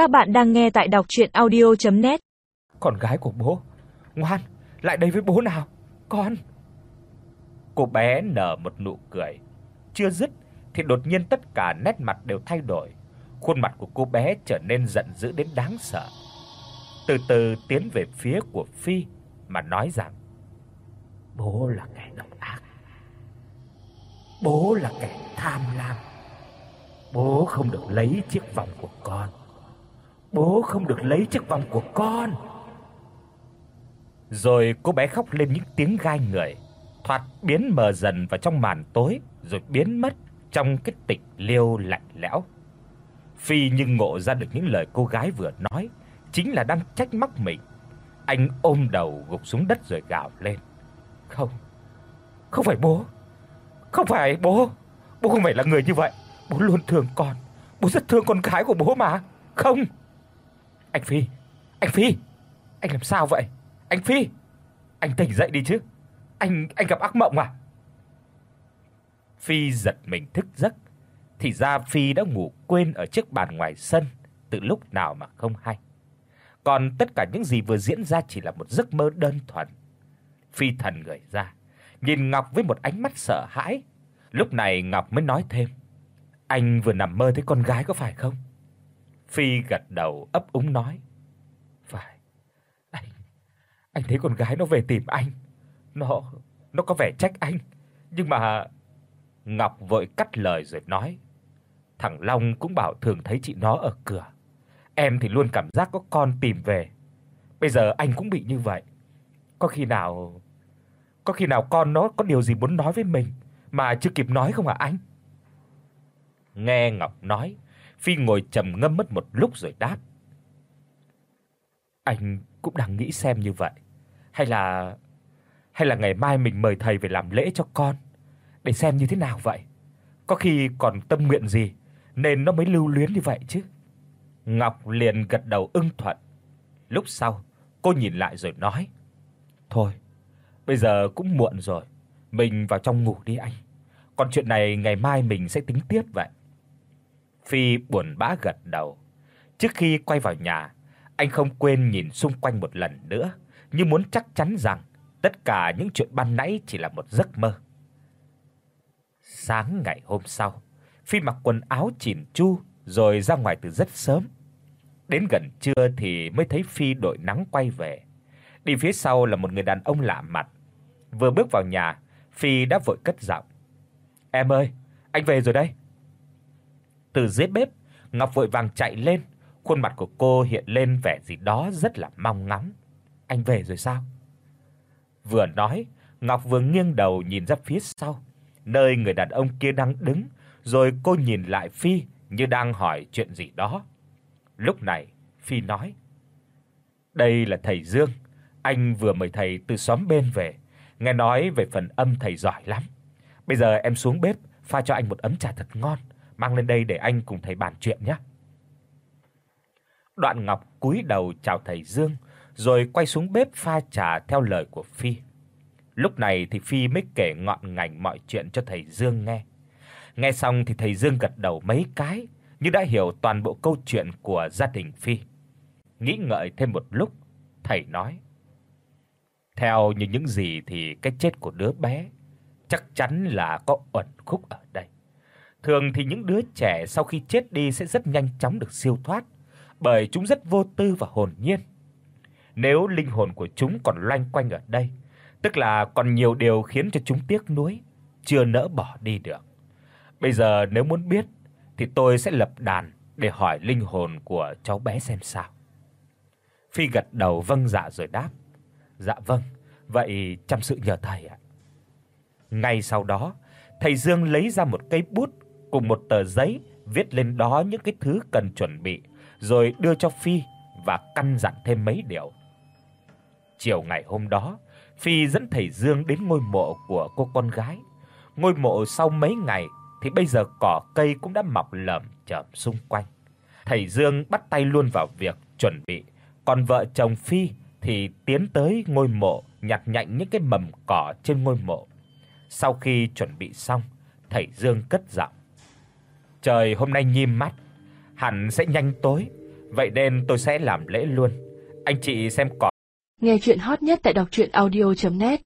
Các bạn đang nghe tại đọc audio net Con gái của bố, ngoan, lại đây với bố nào. Con. Cô bé nở một nụ cười, chưa dứt thì đột nhiên tất cả nét mặt đều thay đổi. Khuôn mặt của cô bé trở nên giận dữ đến đáng sợ. Từ từ tiến về phía của Phi mà nói rằng: "Bố là kẻ độc ác. Bố là kẻ tham lam. Bố không được lấy chiếc vòng của con. Bố không được lấy chiếc vòng của con." Rồi cô bé khóc lên những tiếng gai người, thoạt biến mờ dần vào trong màn tối rồi biến mất trong cái tịch liêu lạnh lẽo. Phi nhưng ngộ ra được những lời cô gái vừa nói chính là đang trách móc mình. Anh ôm đầu gục xuống đất rồi gào lên. Không. Không phải bố. Không phải bố. Bố không phải là người như vậy. Bố luôn thương con. Bố rất thương con gái của bố mà. Không. Anh Phi, anh Phi. Anh làm sao vậy? Anh Phi, anh tỉnh dậy đi chứ. Anh anh gặp ác mộng à? Phi giật mình thức giấc, thì ra Phi đã ngủ quên ở chiếc bàn ngoài sân từ lúc nào mà không hay. Còn tất cả những gì vừa diễn ra chỉ là một giấc mơ đơn thuần. Phi thần người ra, nhìn Ngọc với một ánh mắt sợ hãi. Lúc này Ngọc mới nói thêm: "Anh vừa nằm mơ thấy con gái có phải không?" Phi gật đầu ấp úng nói: "Phải. Anh anh thấy con gái nó về tìm anh. Nó nó có vẻ trách anh, nhưng mà Ngọc vội cắt lời rồi nói: "Thằng Long cũng bảo thường thấy chị nó ở cửa. Em thì luôn cảm giác có con tìm về. Bây giờ anh cũng bị như vậy. Có khi nào có khi nào con nó có điều gì muốn nói với mình mà chưa kịp nói không hả anh?" Nghe Ngọc nói, Phi ngồi trầm ngâm mất một lúc rồi đáp: "Anh cũng đang nghĩ xem như vậy, hay là hay là ngày mai mình mời thầy về làm lễ cho con để xem như thế nào vậy. Có khi còn tâm nguyện gì nên nó mới lưu luyến như vậy chứ." Ngọc liền gật đầu ưng thuận. Lúc sau, cô nhìn lại rồi nói: "Thôi, bây giờ cũng muộn rồi, mình vào trong ngủ đi anh. Còn chuyện này ngày mai mình sẽ tính tiếp vậy." Phi buồn bã gật đầu. Trước khi quay vào nhà, anh không quên nhìn xung quanh một lần nữa, như muốn chắc chắn rằng tất cả những chuyện ban nãy chỉ là một giấc mơ. Sáng ngày hôm sau, Phi mặc quần áo chỉn chu rồi ra ngoài từ rất sớm. Đến gần trưa thì mới thấy Phi đội nắng quay về. Đi phía sau là một người đàn ông lạ mặt. Vừa bước vào nhà, Phi đã vội cất giọng: "Em ơi, anh về rồi đây." Từ dưới bếp, Ngọc vội vàng chạy lên, khuôn mặt của cô hiện lên vẻ gì đó rất là mong ngóng. "Anh về rồi sao?" Vừa nói, Ngọc vừa nghiêng đầu nhìn ra phía sau, nơi người đàn ông kia đang đứng, rồi cô nhìn lại Phi như đang hỏi chuyện gì đó. Lúc này, Phi nói: "Đây là thầy Dương, anh vừa mời thầy từ xóm bên về, nghe nói về phần âm thầy giỏi lắm. Bây giờ em xuống bếp pha cho anh một ấm trà thật ngon, mang lên đây để anh cùng thầy bàn chuyện nhé." Đoạn Ngọc cúi đầu chào thầy Dương, rồi quay xuống bếp pha trà theo lời của Phi. Lúc này thì Phi mới kể ngọn ngành mọi chuyện cho thầy Dương nghe. Nghe xong thì thầy Dương gật đầu mấy cái, như đã hiểu toàn bộ câu chuyện của gia đình Phi. Nghĩ ngợi thêm một lúc, thầy nói: "Theo như những gì thì cái chết của đứa bé chắc chắn là có uẩn khúc ở đây. Thường thì những đứa trẻ sau khi chết đi sẽ rất nhanh chóng được siêu thoát, bởi chúng rất vô tư và hồn nhiên. Nếu linh hồn của chúng còn loanh quanh ở đây, tức là còn nhiều điều khiến cho chúng tiếc nuối, chưa nỡ bỏ đi được. Bây giờ nếu muốn biết thì tôi sẽ lập đàn để hỏi linh hồn của cháu bé xem sao. Phi gật đầu vâng dạ rồi đáp: "Dạ vâng, vậy chăm sự nhờ thầy ạ." Ngay sau đó, thầy Dương lấy ra một cây bút cùng một tờ giấy viết lên đó những cái thứ cần chuẩn bị, rồi đưa cho Phi và căn dặn thêm mấy điều. Chiều ngày hôm đó, Phi dẫn thầy Dương đến ngôi mộ của cô con gái. Ngôi mộ sau mấy ngày thì bây giờ cỏ cây cũng đã mọc lởm chởm xung quanh. Thầy Dương bắt tay luôn vào việc chuẩn bị, còn vợ chồng Phi thì tiến tới ngôi mộ nhặt nhạnh những cái mầm cỏ trên ngôi mộ. Sau khi chuẩn bị xong, thầy Dương cất giọng: "Trời hôm nay nhim mắt, hẳn sẽ nhanh tối, Vậy nên tôi sẽ làm lễ luôn. Anh chị xem có Nghe truyện hot nhất tại doctruyenaudio.net